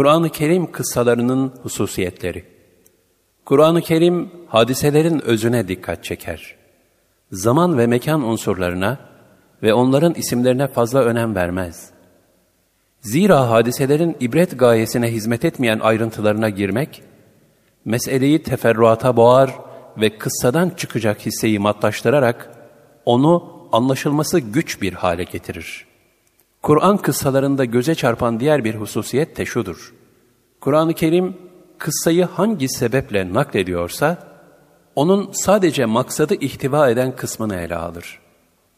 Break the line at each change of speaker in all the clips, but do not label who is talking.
Kur'an-ı Kerim kıssalarının hususiyetleri Kur'an-ı Kerim hadiselerin özüne dikkat çeker. Zaman ve mekan unsurlarına ve onların isimlerine fazla önem vermez. Zira hadiselerin ibret gayesine hizmet etmeyen ayrıntılarına girmek, meseleyi teferruata boğar ve kıssadan çıkacak hisseyi matlaştırarak onu anlaşılması güç bir hale getirir. Kur'an kıssalarında göze çarpan diğer bir hususiyet de şudur. Kur'an-ı Kerim kıssayı hangi sebeple naklediyorsa, onun sadece maksadı ihtiva eden kısmını ele alır.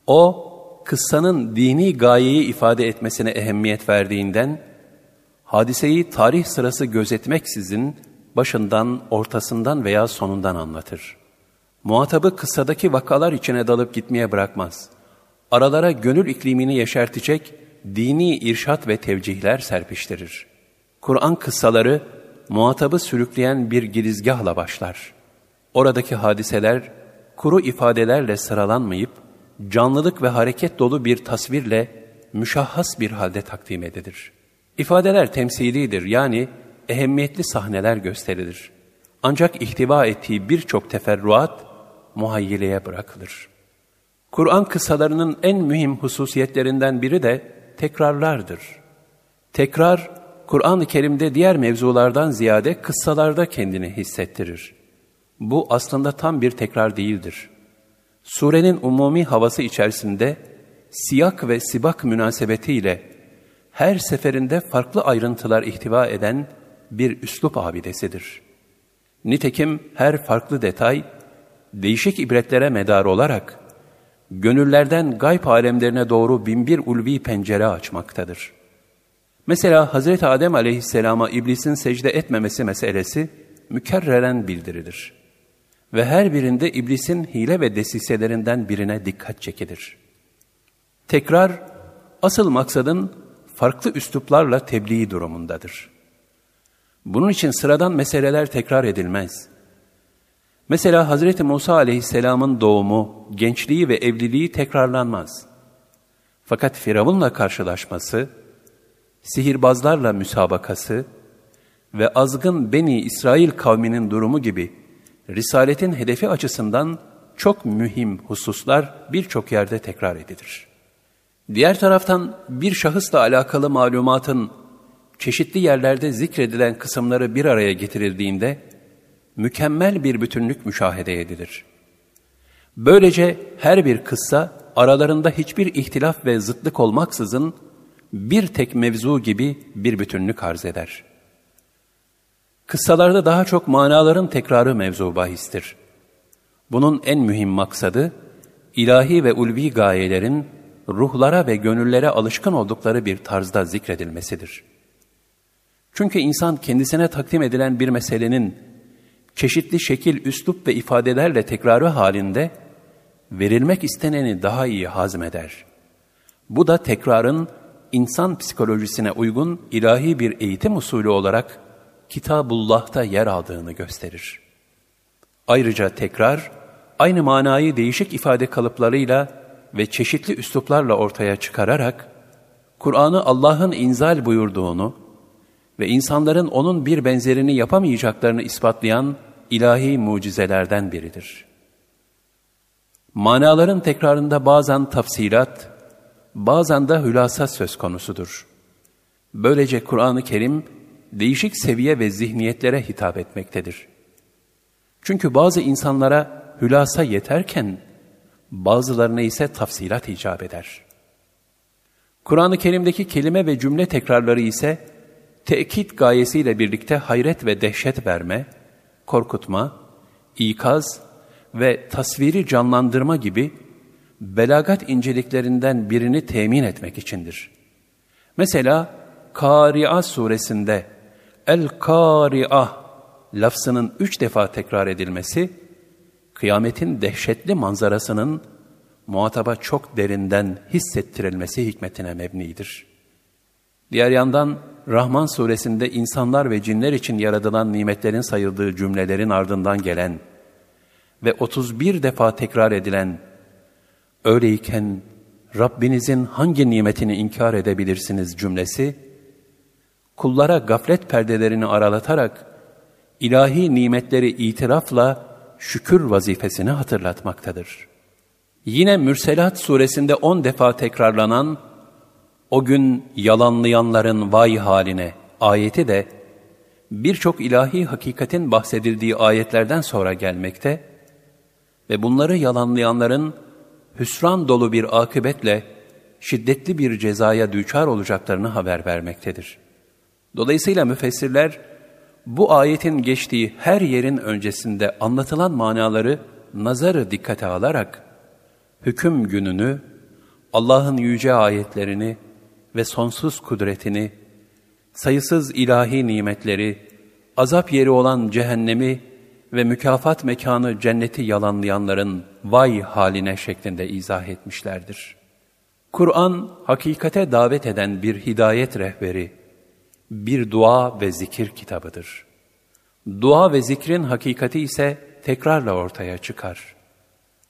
O, kıssanın dini gayeyi ifade etmesine ehemmiyet verdiğinden, hadiseyi tarih sırası gözetmeksizin başından, ortasından veya sonundan anlatır. Muhatabı kıssadaki vakalar içine dalıp gitmeye bırakmaz. Aralara gönül iklimini yeşertecek dini irşat ve tevcihler serpiştirir. Kur'an kıssaları muhatabı sürükleyen bir girizgahla başlar. Oradaki hadiseler kuru ifadelerle sıralanmayıp canlılık ve hareket dolu bir tasvirle müşahhas bir halde takdim edilir. İfadeler temsilidir yani ehemmiyetli sahneler gösterilir. Ancak ihtiva ettiği birçok teferruat muhayyileye bırakılır. Kur'an kıssalarının en mühim hususiyetlerinden biri de tekrarlardır. Tekrar, Kur'an-ı Kerim'de diğer mevzulardan ziyade kıssalarda kendini hissettirir. Bu aslında tam bir tekrar değildir. Surenin umumi havası içerisinde siyak ve sibak münasebetiyle her seferinde farklı ayrıntılar ihtiva eden bir üslup abidesidir. Nitekim her farklı detay, değişik ibretlere medar olarak, gönüllerden gayb alemlerine doğru binbir ulvi pencere açmaktadır. Mesela Hz. Adem aleyhisselama iblisin secde etmemesi meselesi mükerreren bildirilir. Ve her birinde iblisin hile ve desiselerinden birine dikkat çekilir. Tekrar, asıl maksadın farklı üsluplarla tebliği durumundadır. Bunun için sıradan meseleler tekrar edilmez. Mesela Hazreti Musa aleyhisselamın doğumu, gençliği ve evliliği tekrarlanmaz. Fakat Firavun'la karşılaşması, sihirbazlarla müsabakası ve azgın Beni İsrail kavminin durumu gibi Risaletin hedefi açısından çok mühim hususlar birçok yerde tekrar edilir. Diğer taraftan bir şahısla alakalı malumatın çeşitli yerlerde zikredilen kısımları bir araya getirildiğinde mükemmel bir bütünlük müşahede edilir. Böylece her bir kıssa aralarında hiçbir ihtilaf ve zıtlık olmaksızın bir tek mevzu gibi bir bütünlük arz eder. Kıssalarda daha çok manaların tekrarı mevzu bahistir. Bunun en mühim maksadı, ilahi ve ulvi gayelerin ruhlara ve gönüllere alışkın oldukları bir tarzda zikredilmesidir. Çünkü insan kendisine takdim edilen bir meselenin çeşitli şekil, üslup ve ifadelerle tekrarı halinde verilmek isteneni daha iyi hazmeder. Bu da tekrarın insan psikolojisine uygun ilahi bir eğitim usulü olarak Kitabullah'ta yer aldığını gösterir. Ayrıca tekrar aynı manayı değişik ifade kalıplarıyla ve çeşitli üsluplarla ortaya çıkararak Kur'an'ı Allah'ın inzal buyurduğunu ve insanların onun bir benzerini yapamayacaklarını ispatlayan ilahi mucizelerden biridir. Manaların tekrarında bazen tafsilat, bazen de hülasa söz konusudur. Böylece Kur'an-ı Kerim değişik seviye ve zihniyetlere hitap etmektedir. Çünkü bazı insanlara hülasa yeterken bazılarına ise tafsilat icap eder. Kur'an-ı Kerim'deki kelime ve cümle tekrarları ise tekit gayesiyle birlikte hayret ve dehşet verme, korkutma, ikaz ve tasviri canlandırma gibi belagat inceliklerinden birini temin etmek içindir. Mesela Kari'a suresinde El-Kari'a lafzının üç defa tekrar edilmesi, kıyametin dehşetli manzarasının muhataba çok derinden hissettirilmesi hikmetine mebnidir. Diğer yandan Rahman suresinde insanlar ve cinler için yaratılan nimetlerin sayıldığı cümlelerin ardından gelen ve 31 defa tekrar edilen öyleyken Rabbinizin hangi nimetini inkar edebilirsiniz cümlesi kullara gaflet perdelerini aralatarak ilahi nimetleri itirafla şükür vazifesini hatırlatmaktadır. Yine Mürselat suresinde on defa tekrarlanan o gün yalanlayanların vay haline ayeti de birçok ilahi hakikatin bahsedildiği ayetlerden sonra gelmekte ve bunları yalanlayanların hüsran dolu bir akıbetle şiddetli bir cezaya düçar olacaklarını haber vermektedir. Dolayısıyla müfessirler bu ayetin geçtiği her yerin öncesinde anlatılan manaları nazarı dikkate alarak hüküm gününü, Allah'ın yüce ayetlerini ve sonsuz kudretini, sayısız ilahi nimetleri, azap yeri olan cehennemi ve mükafat mekanı cenneti yalanlayanların vay haline şeklinde izah etmişlerdir. Kur'an, hakikate davet eden bir hidayet rehberi, bir dua ve zikir kitabıdır. Dua ve zikrin hakikati ise tekrarla ortaya çıkar.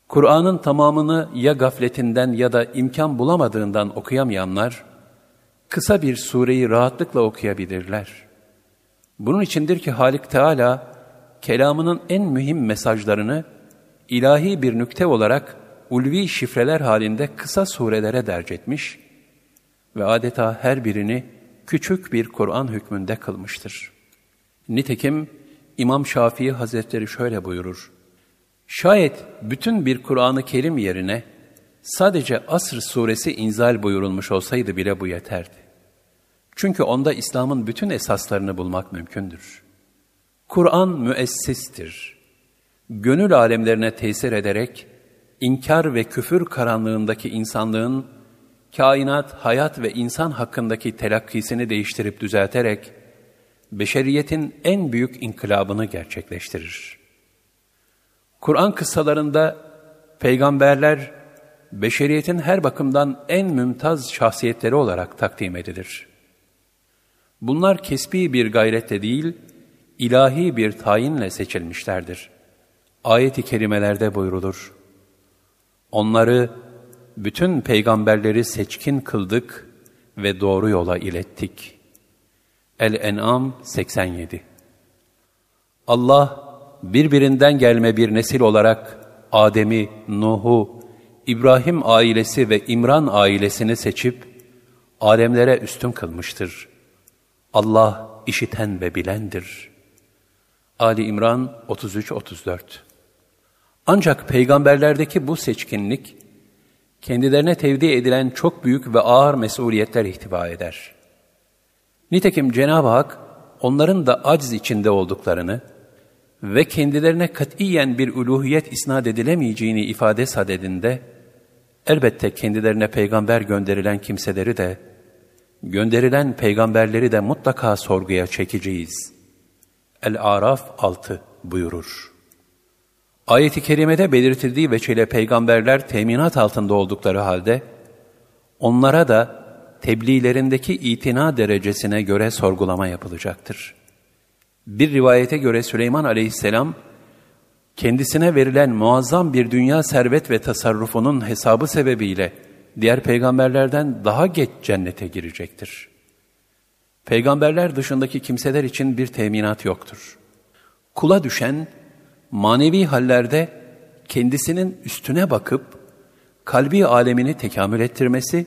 Kur'an'ın tamamını ya gafletinden ya da imkan bulamadığından okuyamayanlar, kısa bir sureyi rahatlıkla okuyabilirler. Bunun içindir ki Halik Teala, kelamının en mühim mesajlarını ilahi bir nükte olarak ulvi şifreler halinde kısa surelere derc etmiş ve adeta her birini küçük bir Kur'an hükmünde kılmıştır. Nitekim İmam Şafii Hazretleri şöyle buyurur. Şayet bütün bir Kur'an-ı Kerim yerine sadece Asr suresi inzal buyurulmuş olsaydı bile bu yeterdi. Çünkü onda İslam'ın bütün esaslarını bulmak mümkündür. Kur'an müessistir. Gönül alemlerine tesir ederek, inkar ve küfür karanlığındaki insanlığın, kainat, hayat ve insan hakkındaki telakkisini değiştirip düzelterek, beşeriyetin en büyük inkılabını gerçekleştirir. Kur'an kıssalarında peygamberler, beşeriyetin her bakımdan en mümtaz şahsiyetleri olarak takdim edilir. Bunlar kesbi bir gayrette değil, ilahi bir tayinle seçilmişlerdir. Ayet-i kerimelerde buyrulur. Onları, bütün peygamberleri seçkin kıldık ve doğru yola ilettik. El-En'am 87 Allah, birbirinden gelme bir nesil olarak Adem'i, Nuh'u, İbrahim ailesi ve İmran ailesini seçip, alemlere üstün kılmıştır. Allah işiten ve bilendir.'' Ali İmran 33-34 Ancak peygamberlerdeki bu seçkinlik, kendilerine tevdi edilen çok büyük ve ağır mesuliyetler ihtiva eder. Nitekim Cenab-ı Hak, onların da acz içinde olduklarını ve kendilerine katiyen bir uluhiyet isnat edilemeyeceğini ifade sadedinde, elbette kendilerine peygamber gönderilen kimseleri de, gönderilen peygamberleri de mutlaka sorguya çekeceğiz.'' El-Araf 6 buyurur. Ayet-i kerimede belirtildiği veçile peygamberler teminat altında oldukları halde, onlara da tebliğlerindeki itina derecesine göre sorgulama yapılacaktır. Bir rivayete göre Süleyman aleyhisselam, kendisine verilen muazzam bir dünya servet ve tasarrufunun hesabı sebebiyle diğer peygamberlerden daha geç cennete girecektir.'' Peygamberler dışındaki kimseler için bir teminat yoktur. Kula düşen manevi hallerde kendisinin üstüne bakıp kalbi alemini tekamül ettirmesi,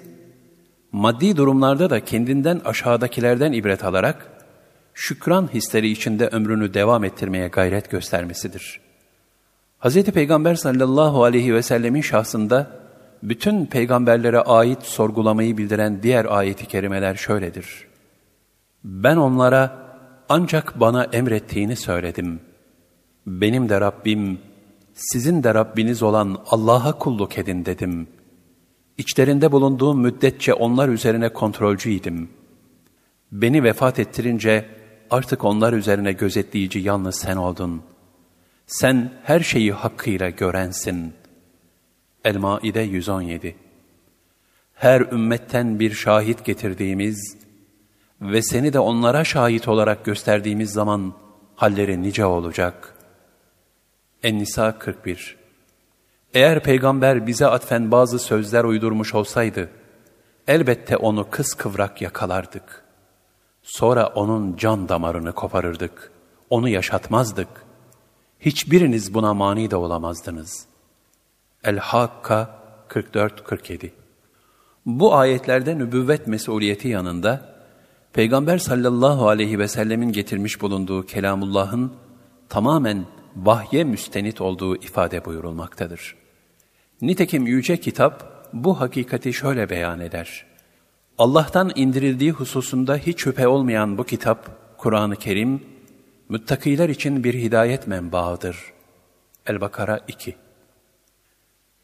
maddi durumlarda da kendinden aşağıdakilerden ibret alarak şükran hisleri içinde ömrünü devam ettirmeye gayret göstermesidir. Hz. Peygamber sallallahu aleyhi ve sellemin şahsında bütün peygamberlere ait sorgulamayı bildiren diğer ayeti kerimeler şöyledir. Ben onlara ancak bana emrettiğini söyledim. Benim de Rabbim, sizin de Rabbiniz olan Allah'a kulluk edin dedim. İçlerinde bulunduğum müddetçe onlar üzerine kontrolcüydim. Beni vefat ettirince artık onlar üzerine gözetleyici yalnız sen oldun. Sen her şeyi hakkıyla görensin. El-Maide 117 Her ümmetten bir şahit getirdiğimiz, ve seni de onlara şahit olarak gösterdiğimiz zaman halleri nice olacak. En-Nisa 41 Eğer peygamber bize atfen bazı sözler uydurmuş olsaydı, elbette onu kıskıvrak yakalardık. Sonra onun can damarını koparırdık, onu yaşatmazdık. Hiçbiriniz buna mani de olamazdınız. El-Hakka 44-47 Bu ayetlerde nübüvvet mesuliyeti yanında, Peygamber sallallahu aleyhi ve sellemin getirmiş bulunduğu kelamullahın tamamen vahye müstenit olduğu ifade buyurulmaktadır. Nitekim yüce kitap bu hakikati şöyle beyan eder. Allah'tan indirildiği hususunda hiç şüphe olmayan bu kitap, Kur'an-ı Kerim, müttakiler için bir hidayet menbaıdır. El-Bakara 2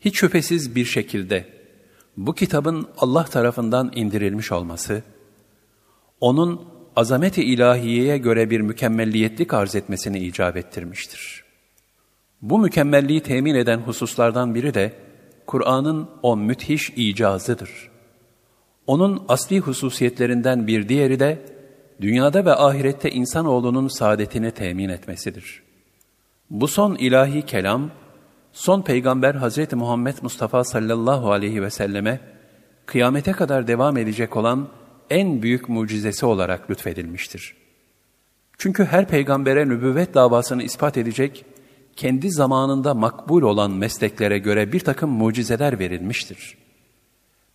Hiç şüphesiz bir şekilde bu kitabın Allah tarafından indirilmiş olması, onun azameti ilahiyeye göre bir mükemmelliyetlik arz etmesini icap ettirmiştir. Bu mükemmelliği temin eden hususlardan biri de Kur'an'ın o müthiş icazıdır. Onun asli hususiyetlerinden bir diğeri de dünyada ve ahirette insanoğlunun saadetini temin etmesidir. Bu son ilahi kelam, son peygamber Hazreti Muhammed Mustafa sallallahu aleyhi ve selleme kıyamete kadar devam edecek olan en büyük mucizesi olarak lütfedilmiştir. Çünkü her peygambere nübüvvet davasını ispat edecek, kendi zamanında makbul olan mesleklere göre bir takım mucizeler verilmiştir.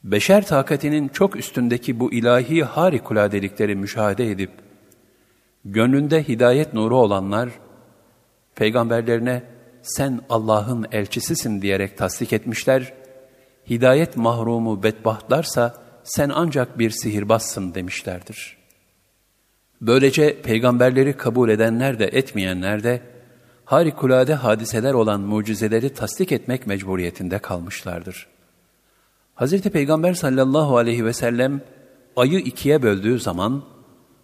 Beşer takatinin çok üstündeki bu ilahi harikuladelikleri müşahede edip, gönlünde hidayet nuru olanlar, peygamberlerine sen Allah'ın elçisisin diyerek tasdik etmişler, hidayet mahrumu bedbahtlarsa sen ancak bir sihirbazsın demişlerdir. Böylece peygamberleri kabul edenler de etmeyenler de harikulade hadiseler olan mucizeleri tasdik etmek mecburiyetinde kalmışlardır. Hz. Peygamber sallallahu aleyhi ve sellem ayı ikiye böldüğü zaman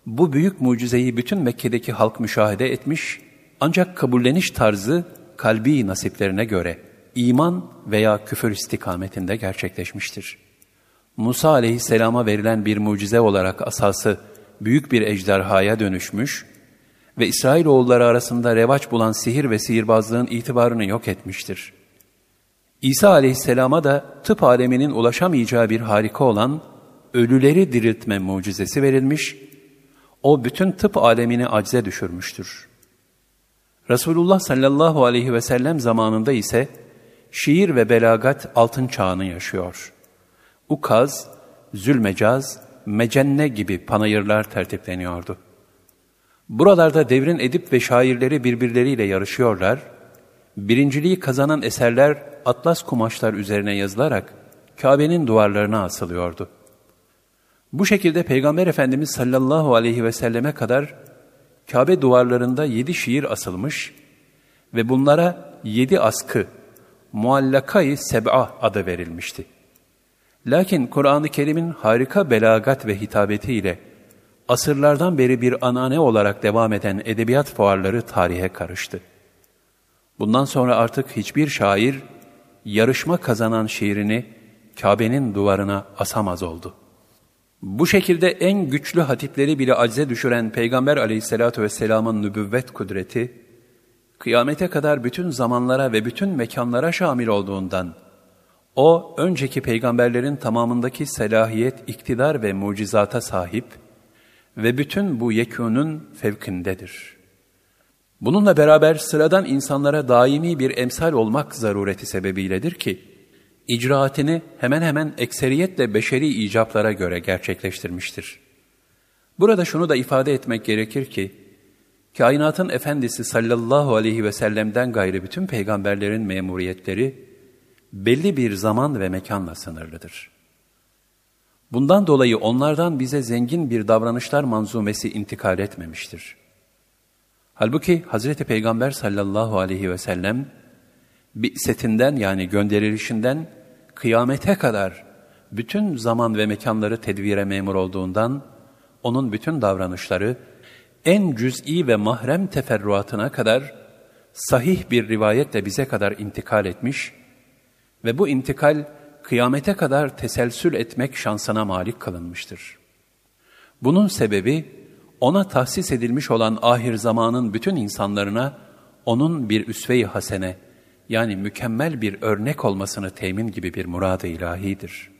bu büyük mucizeyi bütün Mekke'deki halk müşahede etmiş ancak kabulleniş tarzı kalbi nasiplerine göre iman veya küfür istikametinde gerçekleşmiştir. Musa aleyhisselama verilen bir mucize olarak asası büyük bir ejderhaya dönüşmüş ve İsrailoğulları arasında revaç bulan sihir ve sihirbazlığın itibarını yok etmiştir. İsa aleyhisselama da tıp aleminin ulaşamayacağı bir harika olan ölüleri diriltme mucizesi verilmiş, o bütün tıp alemini acze düşürmüştür. Resulullah sallallahu aleyhi ve sellem zamanında ise şiir ve belagat altın çağını yaşıyor. Ukaz, zülmecaz, mecenne gibi panayırlar tertipleniyordu. Buralarda devrin edip ve şairleri birbirleriyle yarışıyorlar, birinciliği kazanan eserler atlas kumaşlar üzerine yazılarak Kabe'nin duvarlarına asılıyordu. Bu şekilde Peygamber Efendimiz sallallahu aleyhi ve selleme kadar Kabe duvarlarında yedi şiir asılmış ve bunlara yedi askı, muallakayı seb'a adı verilmişti. Lakin Kur'an-ı Kerim'in harika belagat ve hitabetiyle asırlardan beri bir anane olarak devam eden edebiyat fuarları tarihe karıştı. Bundan sonra artık hiçbir şair yarışma kazanan şiirini Kabe'nin duvarına asamaz oldu. Bu şekilde en güçlü hatipleri bile acize düşüren Peygamber aleyhissalatü vesselamın nübüvvet kudreti, kıyamete kadar bütün zamanlara ve bütün mekanlara şamil olduğundan, o önceki peygamberlerin tamamındaki selahiyet, iktidar ve mucizata sahip ve bütün bu yekûnun fevkindedir. Bununla beraber sıradan insanlara daimi bir emsal olmak zarureti sebebiyledir ki, icraatini hemen hemen ekseriyetle beşeri icaplara göre gerçekleştirmiştir. Burada şunu da ifade etmek gerekir ki, kainatın efendisi sallallahu aleyhi ve sellem'den gayrı bütün peygamberlerin memuriyetleri, belli bir zaman ve mekanla sınırlıdır. Bundan dolayı onlardan bize zengin bir davranışlar manzumesi intikal etmemiştir. Halbuki Hazreti Peygamber sallallahu aleyhi ve sellem, setinden yani gönderilişinden kıyamete kadar bütün zaman ve mekanları tedvire memur olduğundan, onun bütün davranışları en cüz'i ve mahrem teferruatına kadar sahih bir rivayetle bize kadar intikal etmiş ve bu intikal kıyamete kadar teselsül etmek şansına malik kılınmıştır. Bunun sebebi ona tahsis edilmiş olan ahir zamanın bütün insanlarına onun bir üsve-i hasene yani mükemmel bir örnek olmasını temin gibi bir murad-ı ilahidir.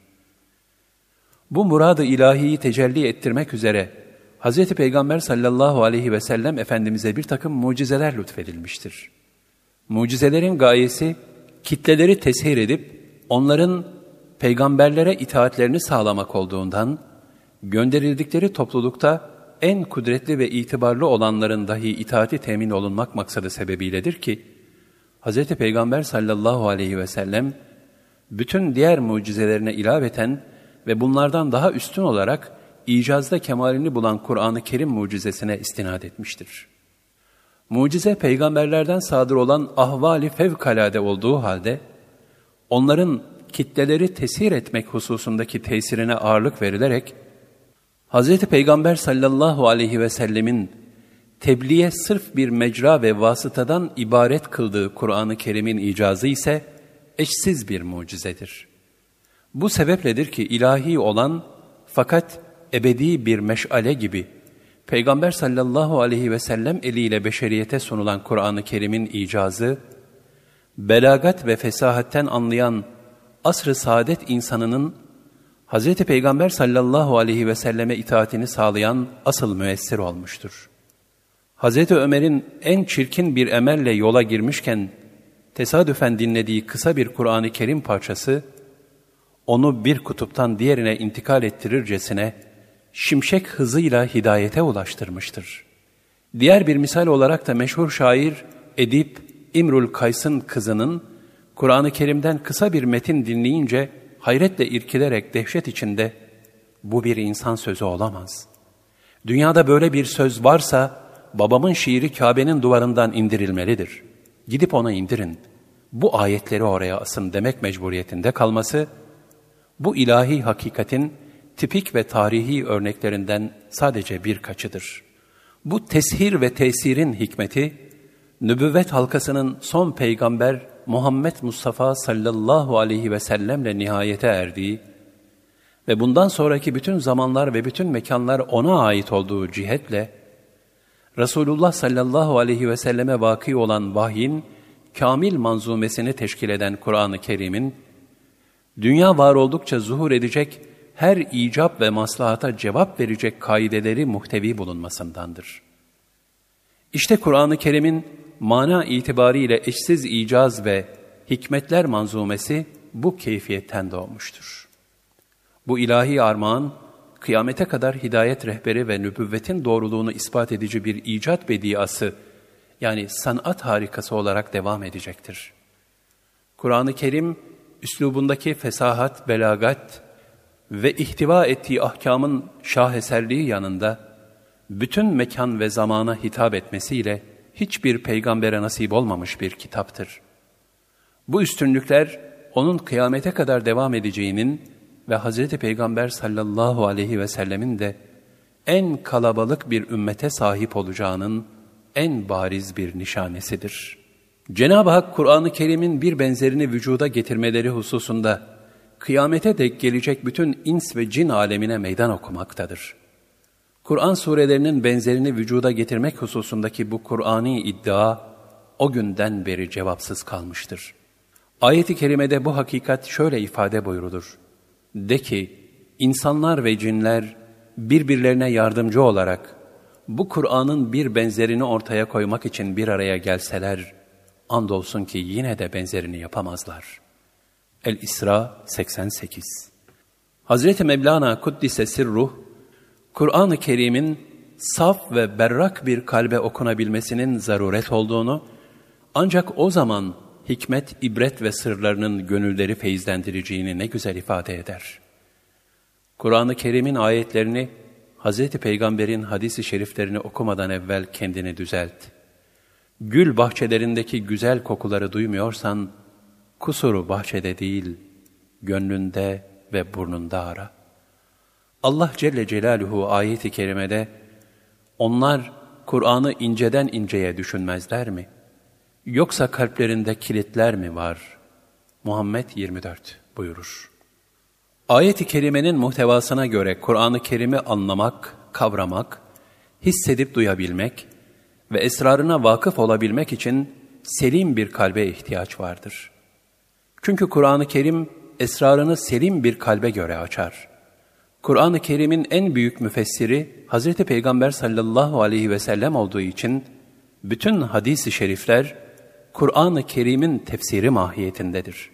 Bu murad-ı ilahiyi tecelli ettirmek üzere Hz. Peygamber sallallahu aleyhi ve sellem Efendimiz'e bir takım mucizeler lütfedilmiştir. Mucizelerin gayesi kitleleri teshir edip onların peygamberlere itaatlerini sağlamak olduğundan, gönderildikleri toplulukta en kudretli ve itibarlı olanların dahi itaati temin olunmak maksadı sebebiyledir ki, Hz. Peygamber sallallahu aleyhi ve sellem, bütün diğer mucizelerine ilaveten ve bunlardan daha üstün olarak icazda kemalini bulan Kur'an-ı Kerim mucizesine istinad etmiştir. Mucize peygamberlerden sadır olan ahvali fevkalade olduğu halde, onların kitleleri tesir etmek hususundaki tesirine ağırlık verilerek, Hz. Peygamber sallallahu aleyhi ve sellemin tebliğe sırf bir mecra ve vasıtadan ibaret kıldığı Kur'an-ı Kerim'in icazı ise eşsiz bir mucizedir. Bu sebepledir ki ilahi olan fakat ebedi bir meşale gibi Peygamber sallallahu aleyhi ve sellem eliyle beşeriyete sunulan Kur'an-ı Kerim'in icazı, belagat ve fesahatten anlayan asr-ı saadet insanının Hz. Peygamber sallallahu aleyhi ve selleme itaatini sağlayan asıl müessir olmuştur. Hz. Ömer'in en çirkin bir emelle yola girmişken tesadüfen dinlediği kısa bir Kur'an-ı Kerim parçası, onu bir kutuptan diğerine intikal ettirircesine şimşek hızıyla hidayete ulaştırmıştır. Diğer bir misal olarak da meşhur şair Edip İmrul Kays'ın kızının Kur'an-ı Kerim'den kısa bir metin dinleyince hayretle irkilerek dehşet içinde bu bir insan sözü olamaz. Dünyada böyle bir söz varsa babamın şiiri Kabe'nin duvarından indirilmelidir. Gidip ona indirin. Bu ayetleri oraya asın demek mecburiyetinde kalması, bu ilahi hakikatin tipik ve tarihi örneklerinden sadece birkaçıdır. Bu teshir ve tesirin hikmeti, nübüvvet halkasının son peygamber Muhammed Mustafa sallallahu aleyhi ve sellemle nihayete erdiği ve bundan sonraki bütün zamanlar ve bütün mekanlar ona ait olduğu cihetle, Resulullah sallallahu aleyhi ve selleme vaki olan vahyin, kamil manzumesini teşkil eden Kur'an-ı Kerim'in, dünya var oldukça zuhur edecek her icap ve maslahata cevap verecek kaideleri muhtevi bulunmasındandır. İşte Kur'an-ı Kerim'in mana itibariyle eşsiz icaz ve hikmetler manzumesi bu keyfiyetten doğmuştur. Bu ilahi armağan, kıyamete kadar hidayet rehberi ve nübüvvetin doğruluğunu ispat edici bir icat bediası, yani sanat harikası olarak devam edecektir. Kur'an-ı Kerim, üslubundaki fesahat, belagat ve ihtiva ettiği ahkamın şaheserliği yanında, bütün mekan ve zamana hitap etmesiyle, hiçbir peygambere nasip olmamış bir kitaptır. Bu üstünlükler onun kıyamete kadar devam edeceğinin ve Hz. Peygamber sallallahu aleyhi ve sellemin de en kalabalık bir ümmete sahip olacağının en bariz bir nişanesidir. Cenab-ı Hak Kur'an-ı Kerim'in bir benzerini vücuda getirmeleri hususunda kıyamete dek gelecek bütün ins ve cin alemine meydan okumaktadır. Kur'an surelerinin benzerini vücuda getirmek hususundaki bu Kur'ani iddia o günden beri cevapsız kalmıştır. Ayet-i kerimede bu hakikat şöyle ifade buyurulur. De ki, insanlar ve cinler birbirlerine yardımcı olarak bu Kur'an'ın bir benzerini ortaya koymak için bir araya gelseler, andolsun ki yine de benzerini yapamazlar. El-İsra 88 Hazreti Mevlana Kuddise Sirruh, Kur'an-ı Kerim'in saf ve berrak bir kalbe okunabilmesinin zaruret olduğunu, ancak o zaman hikmet, ibret ve sırlarının gönülleri feyizlendireceğini ne güzel ifade eder. Kur'an-ı Kerim'in ayetlerini, Hz. Peygamber'in hadisi şeriflerini okumadan evvel kendini düzelt. Gül bahçelerindeki güzel kokuları duymuyorsan, kusuru bahçede değil, gönlünde ve burnunda ara.'' Allah Celle Celaluhu ayeti kerimede onlar Kur'an'ı inceden inceye düşünmezler mi? Yoksa kalplerinde kilitler mi var? Muhammed 24 buyurur. Ayet-i kerimenin muhtevasına göre Kur'an-ı Kerim'i anlamak, kavramak, hissedip duyabilmek ve esrarına vakıf olabilmek için selim bir kalbe ihtiyaç vardır. Çünkü Kur'an-ı Kerim esrarını selim bir kalbe göre açar Kur'an-ı Kerim'in en büyük müfessiri Hz. Peygamber sallallahu aleyhi ve sellem olduğu için bütün hadis-i şerifler Kur'an-ı Kerim'in tefsiri mahiyetindedir.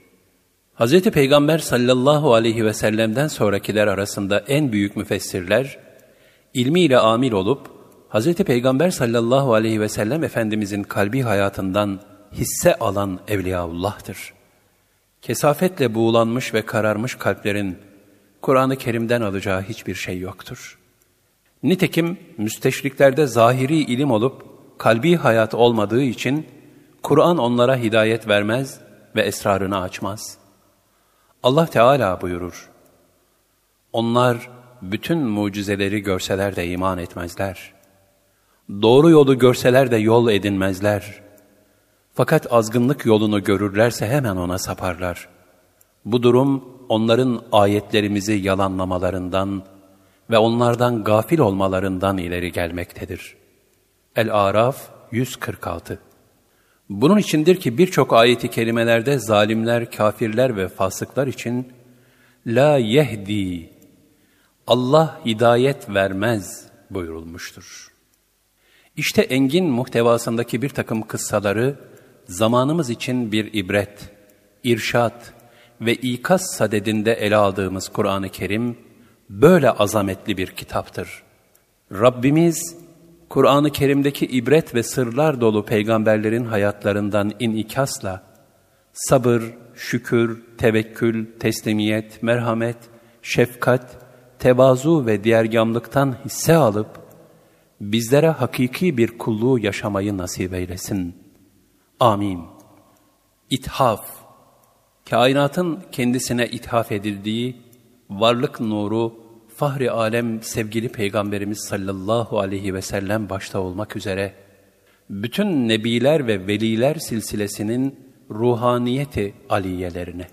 Hz. Peygamber sallallahu aleyhi ve sellem'den sonrakiler arasında en büyük müfessirler, ilmiyle amil olup, Hz. Peygamber sallallahu aleyhi ve sellem Efendimizin kalbi hayatından hisse alan Evliyaullah'tır. Kesafetle buğulanmış ve kararmış kalplerin Kur'an-ı Kerim'den alacağı hiçbir şey yoktur. Nitekim müsteşriklerde zahiri ilim olup kalbi hayat olmadığı için Kur'an onlara hidayet vermez ve esrarını açmaz. Allah Teala buyurur, Onlar bütün mucizeleri görseler de iman etmezler. Doğru yolu görseler de yol edinmezler. Fakat azgınlık yolunu görürlerse hemen ona saparlar. Bu durum onların ayetlerimizi yalanlamalarından ve onlardan gafil olmalarından ileri gelmektedir. El-Araf 146 Bunun içindir ki birçok ayeti kelimelerde zalimler, kafirler ve fasıklar için La yehdi Allah hidayet vermez buyurulmuştur. İşte engin muhtevasındaki bir takım kıssaları zamanımız için bir ibret, irşat ve ikaz sadedinde ele aldığımız Kur'an-ı Kerim böyle azametli bir kitaptır. Rabbimiz Kur'an-ı Kerim'deki ibret ve sırlar dolu peygamberlerin hayatlarından inikasla sabır, şükür, tevekkül, teslimiyet, merhamet, şefkat, tevazu ve diğergamlıktan hisse alıp bizlere hakiki bir kulluğu yaşamayı nasip eylesin. Amin. İthaf Kainatın kendisine ithaf edildiği varlık nuru, fahri alem sevgili Peygamberimiz sallallahu aleyhi ve sellem başta olmak üzere, bütün nebiler ve veliler silsilesinin ruhaniyeti aliyelerine,